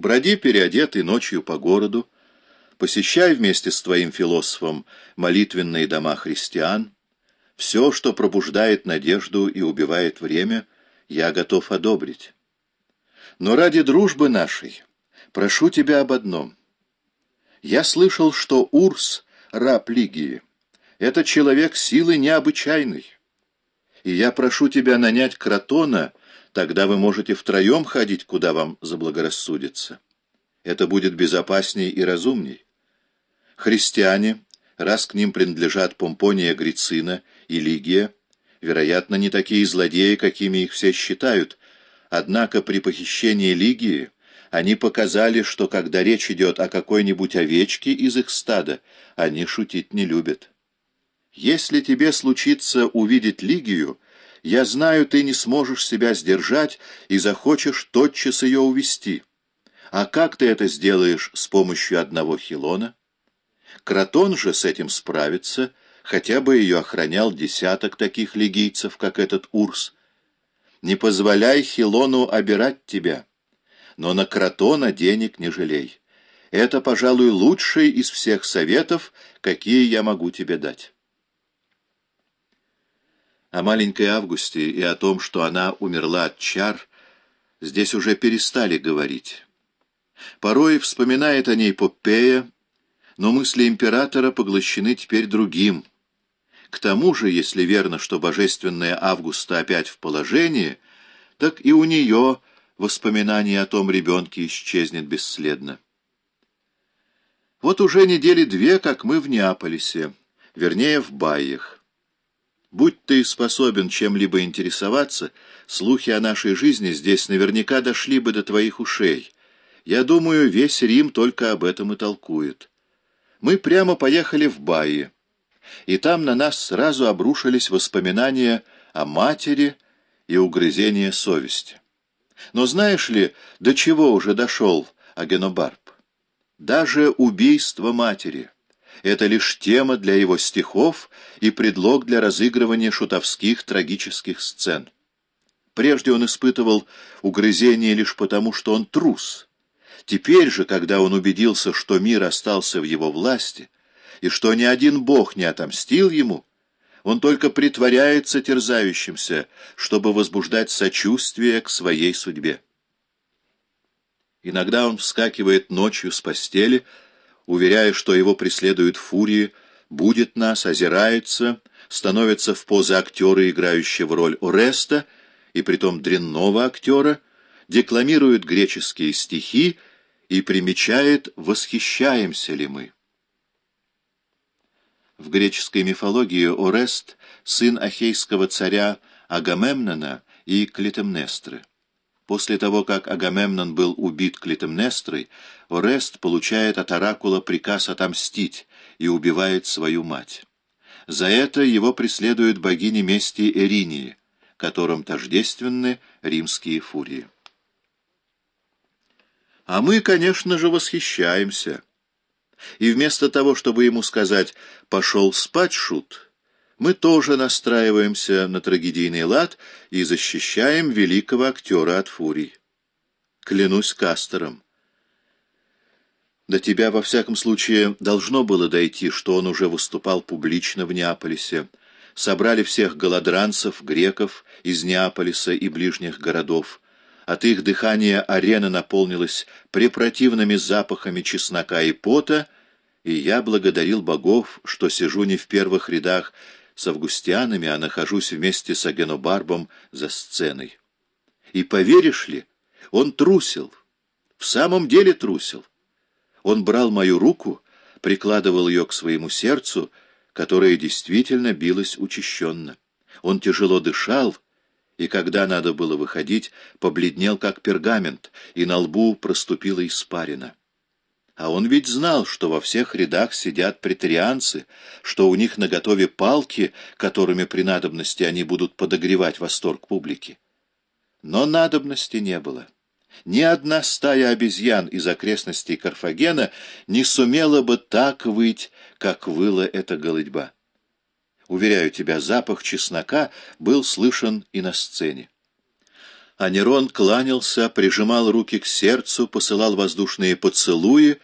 Броди переодетый ночью по городу, посещай вместе с твоим философом молитвенные дома христиан. Все, что пробуждает надежду и убивает время, я готов одобрить. Но ради дружбы нашей прошу тебя об одном. Я слышал, что Урс, раб Лигии, это человек силы необычайной. И я прошу тебя нанять Кротона, тогда вы можете втроем ходить, куда вам заблагорассудится. Это будет безопасней и разумней. Христиане, раз к ним принадлежат Помпония Грицина и Лигия, вероятно, не такие злодеи, какими их все считают, Однако при похищении Лигии они показали, что когда речь идет о какой-нибудь овечке из их стада, они шутить не любят. Если тебе случится увидеть Лигию, я знаю, ты не сможешь себя сдержать и захочешь тотчас ее увести. А как ты это сделаешь с помощью одного хилона? Кротон же с этим справится, хотя бы ее охранял десяток таких лигийцев, как этот Урс, не позволяй Хилону обирать тебя, но на Кротона денег не жалей. Это, пожалуй, лучший из всех советов, какие я могу тебе дать. О маленькой Августе и о том, что она умерла от чар, здесь уже перестали говорить. Порой вспоминает о ней Попея, но мысли императора поглощены теперь другим — к тому же, если верно, что божественная Августа опять в положении, так и у нее воспоминание о том ребенке исчезнет бесследно. Вот уже недели две, как мы в Неаполисе, вернее, в Байях. Будь ты способен чем-либо интересоваться, слухи о нашей жизни здесь наверняка дошли бы до твоих ушей. Я думаю, весь Рим только об этом и толкует. Мы прямо поехали в Байи и там на нас сразу обрушились воспоминания о матери и угрызения совести. Но знаешь ли, до чего уже дошел Агенобарб? Даже убийство матери — это лишь тема для его стихов и предлог для разыгрывания шутовских трагических сцен. Прежде он испытывал угрызение лишь потому, что он трус. Теперь же, когда он убедился, что мир остался в его власти — и что ни один бог не отомстил ему, он только притворяется терзающимся, чтобы возбуждать сочувствие к своей судьбе. Иногда он вскакивает ночью с постели, уверяя, что его преследуют фурии, будет нас, озирается, становится в позы актера, играющего роль Ореста, и притом дрянного актера, декламирует греческие стихи и примечает, восхищаемся ли мы. В греческой мифологии Орест — сын ахейского царя Агамемнона и Клитемнестры. После того, как Агамемнон был убит Клитемнестрой, Орест получает от Оракула приказ отомстить и убивает свою мать. За это его преследуют богини мести Эринии, которым тождественны римские фурии. А мы, конечно же, восхищаемся — и вместо того, чтобы ему сказать «пошел спать, шут», мы тоже настраиваемся на трагедийный лад и защищаем великого актера от фурий. Клянусь Кастером. До тебя, во всяком случае, должно было дойти, что он уже выступал публично в Неаполисе. Собрали всех голодранцев, греков из Неаполиса и ближних городов. От их дыхания арена наполнилась препротивными запахами чеснока и пота, и я благодарил богов, что сижу не в первых рядах с августианами, а нахожусь вместе с Агенобарбом за сценой. И поверишь ли, он трусил, в самом деле трусил. Он брал мою руку, прикладывал ее к своему сердцу, которое действительно билось учащенно. Он тяжело дышал, и когда надо было выходить, побледнел как пергамент, и на лбу проступила испарина. А он ведь знал, что во всех рядах сидят претарианцы, что у них наготове палки, которыми при надобности они будут подогревать восторг публики. Но надобности не было. Ни одна стая обезьян из окрестностей Карфагена не сумела бы так выть, как выла эта голодьба. Уверяю тебя, запах чеснока был слышен и на сцене. А Нерон кланялся, прижимал руки к сердцу, посылал воздушные поцелуи